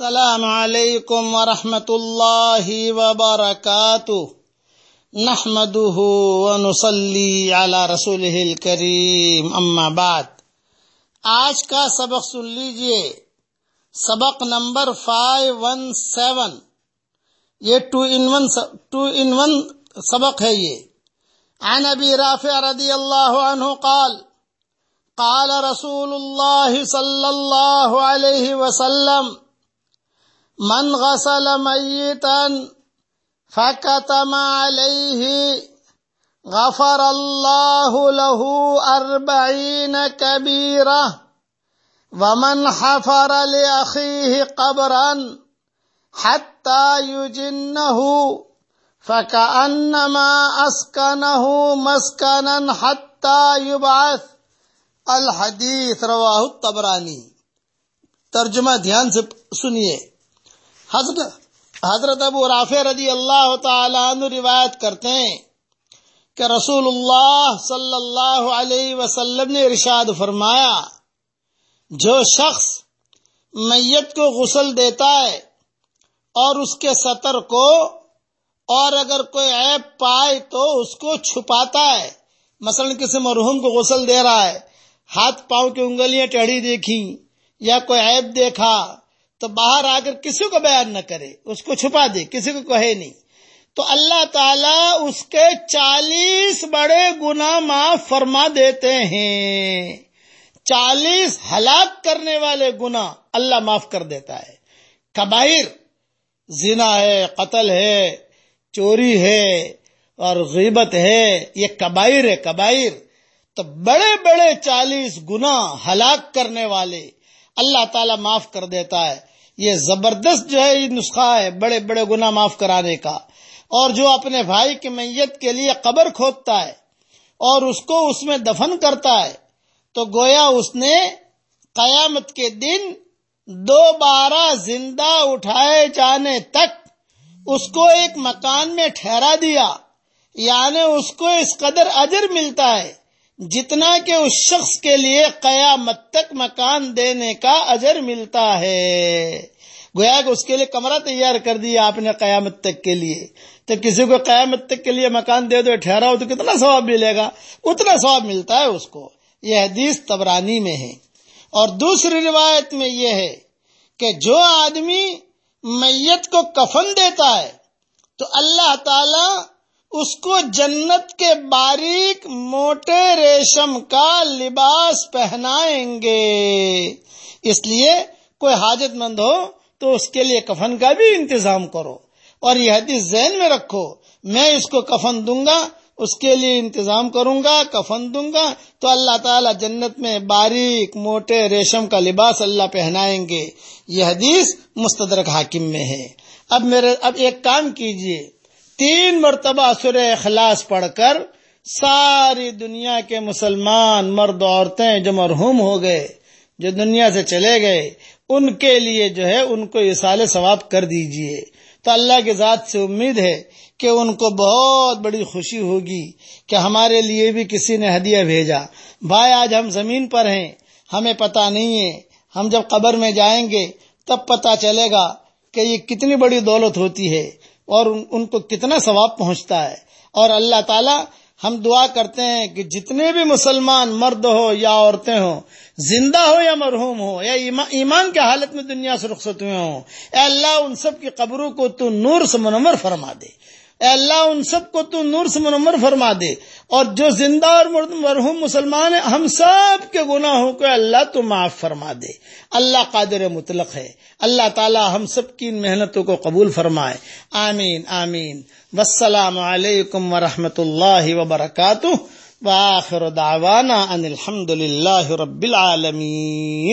السلام علیکم ورحمۃ اللہ وبرکاتہ۔ نحمده ونصلي على رسوله الكريم اما بعد۔ آج کا سبق سن لیجیے۔ سبق نمبر 517 یہ two in one two in one سبق ہے یہ۔ عن ابی رافع رضی اللہ عنہ قال قال رسول اللہ صلی اللہ علیہ وسلم من غسل میتا فكتم عليه غفر الله له أربعين كبيرة ومن حفر لأخيه قبرا حتى يجنه فكأنما أسكنه مسكنا حتى يبعث الحدیث رواہ الطبرانی ترجمہ دھیان سے سنیے حضرت حضرت ابو رافع رضی اللہ تعالیٰ عنہ روایت کرتے ہیں کہ رسول اللہ صلی اللہ علیہ وسلم نے ارشاد فرمایا، جو شخص میت کو غسل دیتا ہے اور اس کے سطر کو، اور اگر کوئی عیب پائے تو اس کو چھپاتا ہے۔ مثلا کسی مرحوم کو غسل دے رہا ہے، ہاتھ پاؤں کی انگلیاں ٹیڑھی دیکھی یا کوئی عیب دیکھا تو باہر آ کر کسی کو بیان نہ کرے، اس کو چھپا دے، کسی کو کہے نہیں۔ تو اللہ تعالی اس کے چالیس بڑے گنا معاف فرما دیتے ہیں۔ چالیس ہلاک کرنے والے گنا اللہ معاف کر دیتا ہے۔ کبائر، زنا ہے، قتل ہے، چوری ہے اور غیبت ہے، یہ کبائر ہے، کبائر۔ تو بڑے بڑے چالیس گنا ہلاک کرنے والے اللہ تعالی معاف کر دیتا ہے۔ یہ زبردست جو ہے یہ نسخہ ہے، بڑے بڑے گنا معاف کرانے کا۔ اور جو اپنے بھائی کی میت کے لیے قبر کھودتا ہے اور اس کو اس میں دفن کرتا ہے، تو گویا اس نے قیامت کے دن دوبارہ زندہ اٹھائے جانے تک اس کو ایک مکان میں ٹھہرا دیا۔ یعنی اس کو اس قدر اجر ملتا ہے جتنا کہ اس شخص کے لیے قیامت تک مکان دینے کا اجر ملتا ہے۔ گویا کہ اس کے لیے کمرہ تیار کر دیا آپ نے قیامت تک کے لیے۔ تو کسی کو قیامت تک کے لیے مکان دے دو ٹھہرا ہو تو کتنا ثواب ملے گا؟ اتنا ثواب ملتا ہے اس کو۔ یہ حدیث تبرانی میں ہے۔ اور دوسری روایت میں یہ ہے کہ جو آدمی میت کو کفن دیتا ہے، تو اللہ تعالی اس کو جنت کے باریک موٹے ریشم کا لباس پہنائیں گے۔ اس لیے کوئی حاجت مند ہو تو اس کے لیے کفن کا بھی انتظام کرو اور یہ حدیث ذہن میں رکھو، میں اس کو کفن دوں گا، اس کے لیے انتظام کروں گا، کفن دوں گا، تو اللہ تعالیٰ جنت میں باریک موٹے ریشم کا لباس اللہ پہنائیں گے۔ یہ حدیث مستدرک حاکم میں ہے۔ اب میرے، اب ایک کام کیجیے۔ تین مرتبہ سر اخلاص پڑھ کر ساری دنیا کے مسلمان مرد عورتیں جو مرحوم ہو گئے، جو دنیا سے چلے گئے ان کے لیے جو ہے ان کو اصال ثواب کر دیجیے۔ تو اللہ کی ذات سے امید ہے کہ ان کو بہت بڑی خوشی ہوگی کہ ہمارے لیے بھی کسی نے ہدیہ بھیجا۔ بھائی، آج ہم زمین پر ہیں، ہمیں پتہ نہیں ہے۔ ہم جب قبر میں جائیں گے، تب پتہ چلے گا کہ یہ کتنی بڑی دولت ہوتی ہے اور ان کو کتنا ثواب پہنچتا ہے۔ اور اللہ تعالی ہم دعا کرتے ہیں کہ جتنے بھی مسلمان مرد ہو یا عورتیں ہوں زندہ ہو یا مرحوم ہو، یا ایمان کے حالت میں دنیا سے رخصت ہوئے ہوں، اے اللہ ان سب کی قبروں کو تو نور سے منور فرما دے۔ اے اللہ ان سب کو تو نور سے منور فرما دے۔ اور جو زندہ اور مرحوم مسلمان ہیں، ہم سب کے گناہوں کو اللہ تو معاف فرما دے۔ اللہ قادر مطلق ہے۔ اللہ تعالی ہم سب کی ان محنتوں کو قبول فرمائے۔ آمین آمین۔ والسلام علیکم ورحمۃ اللہ وبرکاتہ۔ وآخر دعوانا ان الحمد للہ رب العالمین